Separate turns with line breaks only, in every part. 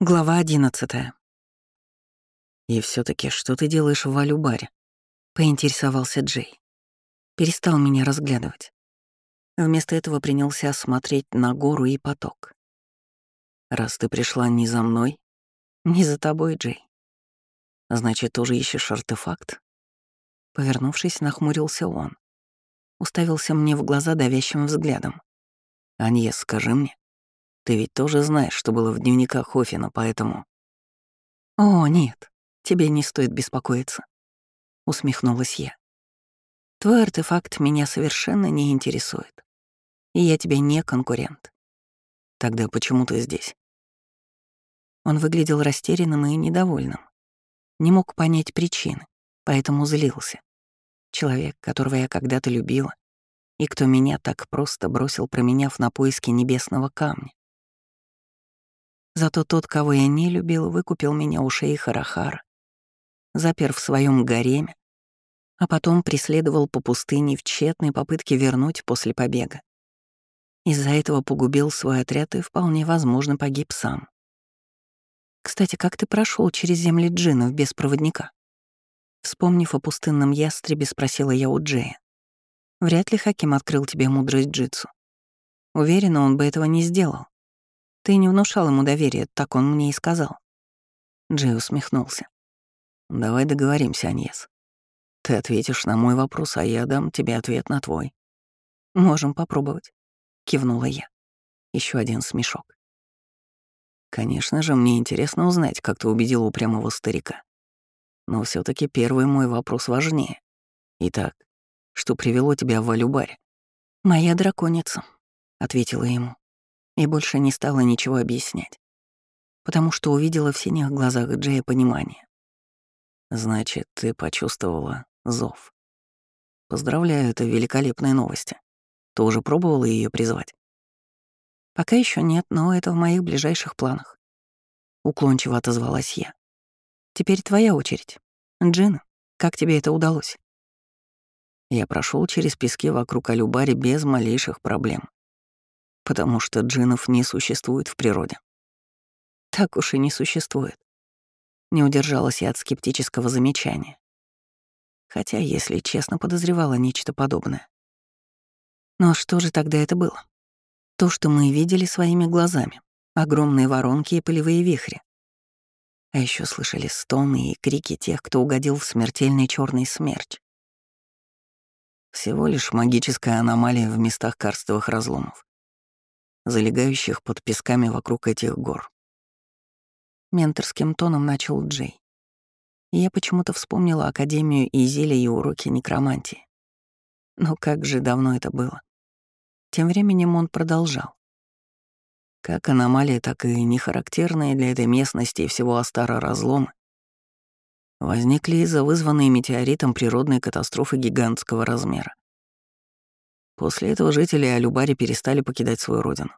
Глава одиннадцатая. «И все таки что ты делаешь в Валюбаре?» — поинтересовался Джей. Перестал меня разглядывать. Вместо этого принялся смотреть на гору и поток. «Раз ты пришла не за мной, не за тобой, Джей. Значит, тоже ищешь артефакт?» Повернувшись, нахмурился он. Уставился мне в глаза давящим взглядом. «Аньес, скажи мне, ты ведь тоже знаешь, что было в дневниках Хофина, поэтому...» «О, нет, тебе не стоит беспокоиться», — усмехнулась я. «Твой артефакт меня совершенно не интересует, и я тебе не конкурент. Тогда почему ты здесь?» Он выглядел растерянным и недовольным. Не мог понять причины, поэтому злился. Человек, которого я когда-то любила, и кто меня так просто бросил, променяв на поиски небесного камня. Зато тот, кого я не любил, выкупил меня у шейха Рахара, запер в своем гареме, а потом преследовал по пустыне в тщетной попытке вернуть после побега. Из-за этого погубил свой отряд и, вполне возможно, погиб сам. Кстати, как ты прошел через земли джинов без проводника? Вспомнив о пустынном ястребе, спросила я у Джея. Вряд ли Хаким открыл тебе мудрость джитсу. Уверена, он бы этого не сделал. Ты не внушал ему доверия, так он мне и сказал. Джей усмехнулся. Давай договоримся, Аньес. Ты ответишь на мой вопрос, а я дам тебе ответ на твой. Можем попробовать, кивнула я. Еще один смешок. Конечно же, мне интересно узнать, как ты убедил упрямого старика. Но все таки первый мой вопрос важнее. Итак, что привело тебя в Алюбарь? «Моя драконица», — ответила ему и больше не стала ничего объяснять, потому что увидела в синих глазах Джея понимание. «Значит, ты почувствовала зов. Поздравляю, это великолепные новости. Ты уже пробовала ее призвать?» «Пока еще нет, но это в моих ближайших планах», — уклончиво отозвалась я. «Теперь твоя очередь. Джин, как тебе это удалось?» Я прошел через пески вокруг Алюбари без малейших проблем потому что джинов не существует в природе. Так уж и не существует. Не удержалась я от скептического замечания. Хотя, если честно, подозревала нечто подобное. Но что же тогда это было? То, что мы видели своими глазами. Огромные воронки и пылевые вихри. А еще слышали стоны и крики тех, кто угодил в смертельный черный смерч. Всего лишь магическая аномалия в местах карстовых разломов залегающих под песками вокруг этих гор. Менторским тоном начал Джей. Я почему-то вспомнила Академию Изиля и уроки некромантии. Но как же давно это было. Тем временем он продолжал. Как аномалии, так и нехарактерные для этой местности и всего Астара разломы возникли из-за вызванной метеоритом природной катастрофы гигантского размера. После этого жители Алюбари перестали покидать свою родину.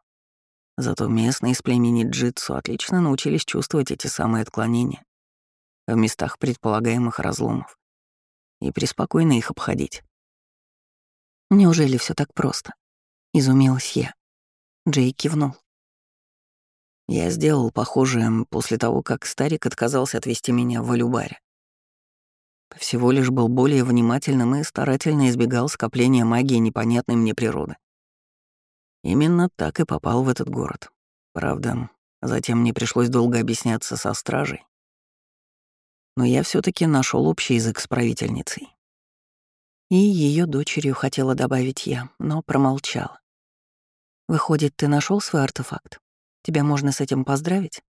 Зато местные из племени Джитсу отлично научились чувствовать эти самые отклонения в местах предполагаемых разломов и преспокойно их обходить. «Неужели все так просто?» — изумилась я. Джей кивнул. Я сделал похожее после того, как старик отказался отвезти меня в Алюбаре. Всего лишь был более внимательным и старательно избегал скопления магии непонятной мне природы. Именно так и попал в этот город. Правда, затем мне пришлось долго объясняться со стражей. Но я все таки нашел общий язык с правительницей. И ее дочерью хотела добавить я, но промолчала. «Выходит, ты нашел свой артефакт? Тебя можно с этим поздравить?»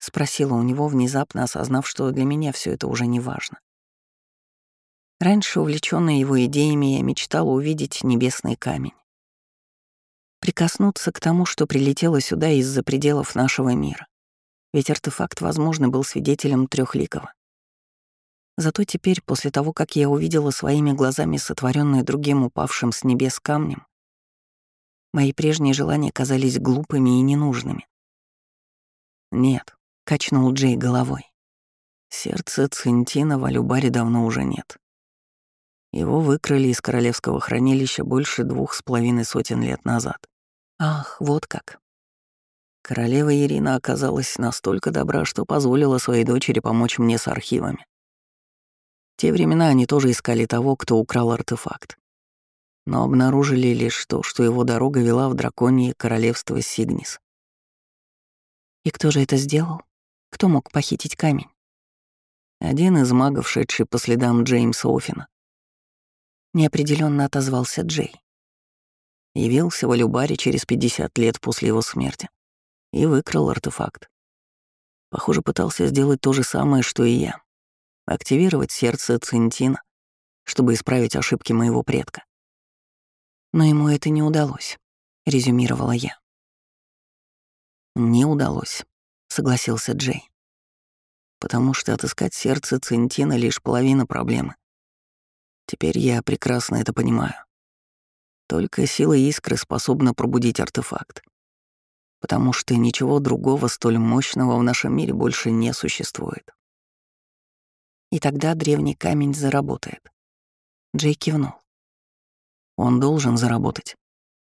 Спросила у него, внезапно осознав, что для меня все это уже не важно. Раньше, увлечённая его идеями, я мечтала увидеть небесный камень. Прикоснуться к тому, что прилетело сюда из-за пределов нашего мира. Ведь артефакт, возможно, был свидетелем трехликого. Зато теперь, после того, как я увидела своими глазами сотворенное другим упавшим с небес камнем, мои прежние желания казались глупыми и ненужными. «Нет», — качнул Джей головой. «Сердце Центина в Алюбаре давно уже нет. Его выкрали из королевского хранилища больше двух с половиной сотен лет назад. Ах, вот как. Королева Ирина оказалась настолько добра, что позволила своей дочери помочь мне с архивами. В те времена они тоже искали того, кто украл артефакт. Но обнаружили лишь то, что его дорога вела в драконье королевство Сигнис.
И кто же это сделал? Кто мог похитить камень?
Один из магов, шедший по следам Джеймса Оффина.
Неопределенно отозвался Джей.
Явился в Алюбаре через 50 лет после его смерти и выкрал артефакт. Похоже, пытался сделать то же самое, что и я. Активировать сердце Центина, чтобы исправить ошибки моего предка.
Но ему это не удалось, резюмировала я.
Не удалось, согласился Джей. Потому что отыскать сердце Центина — лишь половина проблемы. Теперь я прекрасно это понимаю. Только сила искры способна пробудить артефакт потому что ничего другого столь мощного в нашем мире больше не существует.
И тогда древний камень заработает. Джей кивнул.
Он должен заработать.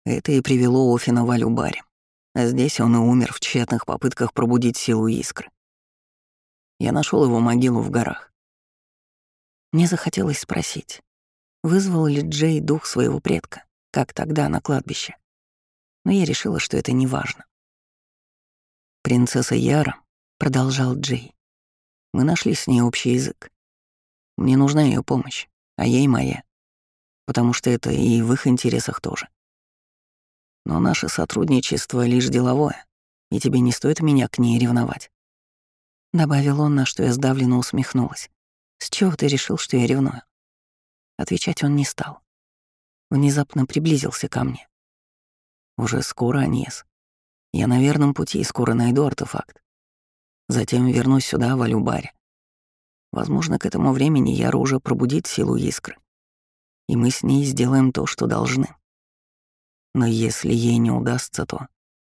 Это и привело Офина в Алюбаре. А здесь он и умер в тщетных попытках пробудить силу искры. Я нашел его могилу в горах.
Мне захотелось спросить, вызвал ли Джей дух своего предка, как тогда на кладбище. Но я решила, что это не важно.
«Принцесса Яра», — продолжал Джей. «Мы нашли с ней общий язык. Мне нужна ее помощь, а ей моя. Потому что это и в их интересах тоже. Но наше сотрудничество лишь деловое, и тебе не стоит меня к ней ревновать».
Добавил он, на что я сдавленно усмехнулась. «С чего ты решил, что я ревную?» Отвечать он не стал. Внезапно приблизился ко мне.
«Уже скоро, Аньес. Я на верном пути и скоро найду артефакт. Затем вернусь сюда, в Алюбаре. Возможно, к этому времени Яра уже пробудит силу искры. И мы с ней сделаем то, что должны. Но если ей не удастся, то...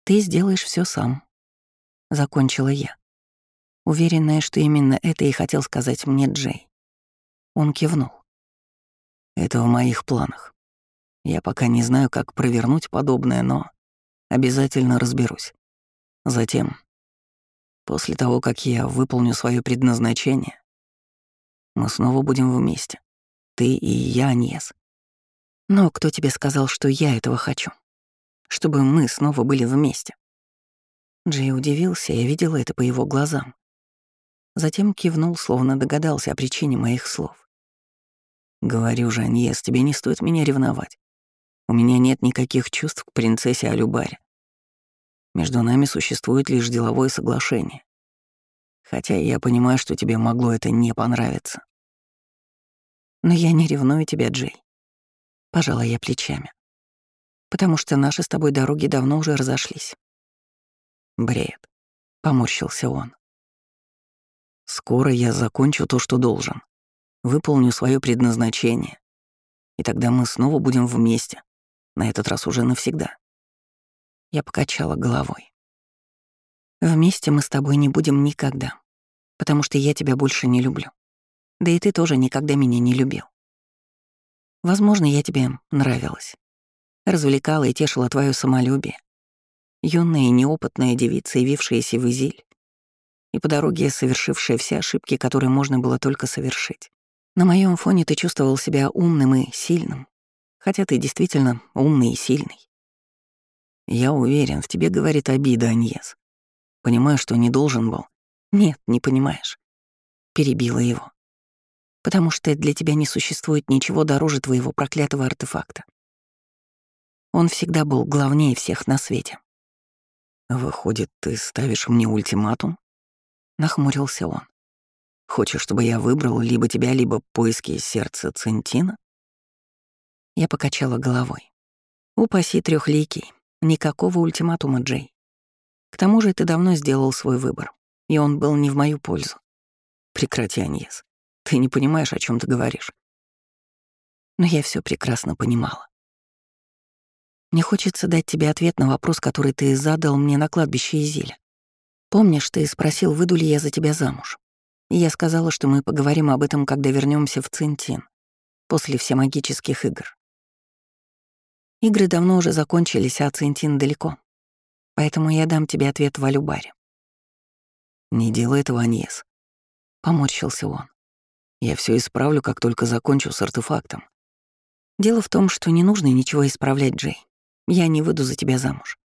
Ты сделаешь все сам. Закончила я. Уверенная, что именно это и хотел сказать мне Джей. Он кивнул.
Это в моих планах. Я пока не знаю, как провернуть подобное, но Обязательно разберусь. Затем, после того, как я выполню свое предназначение, мы снова будем вместе. Ты и я, Аньес.
Но кто тебе сказал, что я этого хочу? Чтобы мы снова были вместе? Джей удивился, я видела это по его глазам. Затем кивнул, словно догадался о причине моих слов.
«Говорю же, Аньес, тебе не стоит меня ревновать. У меня нет никаких чувств к принцессе Алюбаре. Между нами существует лишь деловое соглашение. Хотя я понимаю, что тебе могло это не понравиться.
Но я не ревную тебя, Джей. Пожала я плечами. Потому что наши с тобой дороги давно уже разошлись.
Бред. Поморщился он. Скоро я закончу то, что должен. Выполню свое предназначение. И тогда мы снова будем вместе. На этот раз уже навсегда.
Я покачала головой. Вместе мы с тобой не будем никогда, потому что я тебя больше не люблю. Да и ты тоже никогда меня не любил. Возможно, я тебе нравилась. Развлекала и тешила твое самолюбие. Юная и неопытная девица, явившаяся в Изиль, и по дороге совершившая все ошибки, которые можно было только совершить. На моем фоне ты чувствовал себя умным и сильным, хотя ты действительно умный и сильный.
Я уверен, в тебе говорит обида, Аньес. Понимаю, что не должен был.
Нет, не понимаешь. Перебила его. Потому что для тебя не существует ничего дороже твоего проклятого артефакта. Он всегда был главнее всех на свете.
Выходит, ты ставишь мне ультиматум?
Нахмурился он.
Хочешь, чтобы я выбрал либо тебя, либо поиски сердца Центина?
Я покачала головой. Упаси трехликий. Никакого ультиматума, Джей. К тому же ты давно сделал свой выбор, и он был не в мою пользу.
Прекрати, Аньес. Ты не понимаешь, о чем ты говоришь.
Но я все прекрасно понимала. Мне хочется дать тебе ответ на вопрос, который ты задал мне на кладбище Изиля. Помнишь, ты спросил, выйду ли я за тебя замуж? Я сказала, что мы поговорим об этом, когда вернемся в Цинтин, после всемагических игр. Игры давно уже закончились, а Центин далеко.
Поэтому я дам тебе ответ в Алюбаре.
Не делай этого, Аньес.
Поморщился он.
Я все исправлю, как только закончу с артефактом.
Дело в том, что не нужно ничего исправлять, Джей. Я не выйду за тебя замуж.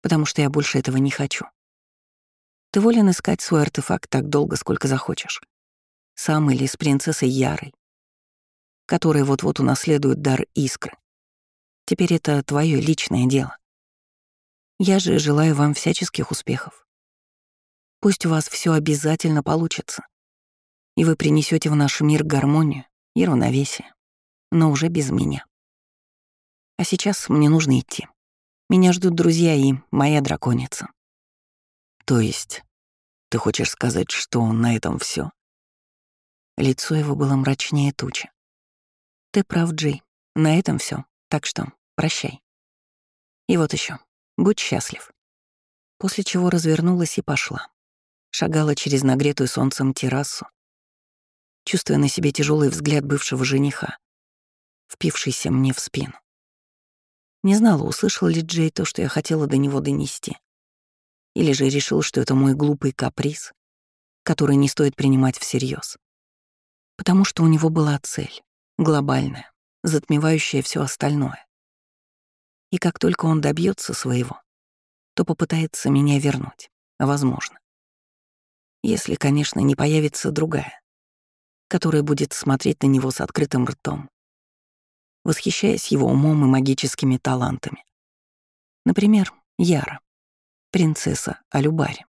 Потому что я больше этого не хочу. Ты волен искать свой артефакт так долго, сколько захочешь. Сам или с принцессой Ярой, которая вот-вот унаследует дар искры. Теперь это твое личное дело. Я же желаю вам всяческих успехов. Пусть у вас все обязательно получится, и вы принесете в наш мир гармонию и равновесие, но уже без меня. А сейчас мне нужно идти. Меня ждут друзья и моя драконица.
То есть, ты хочешь сказать, что на этом все?
Лицо его было мрачнее тучи. Ты прав, Джей. На этом все. Так что прощай. И вот еще. Будь счастлив. После чего развернулась и пошла. Шагала через нагретую солнцем террасу, чувствуя на себе тяжелый взгляд бывшего жениха, впившийся мне в спину. Не знала, услышал ли Джей то, что я хотела до него донести. Или же решил, что это мой глупый каприз, который не стоит принимать всерьез. Потому что у него была цель, глобальная, затмевающая все остальное. И как только он добьется своего, то попытается меня вернуть. Возможно. Если, конечно, не появится другая, которая будет смотреть на него с открытым ртом, восхищаясь его умом и магическими талантами. Например, Яра, принцесса Алюбари.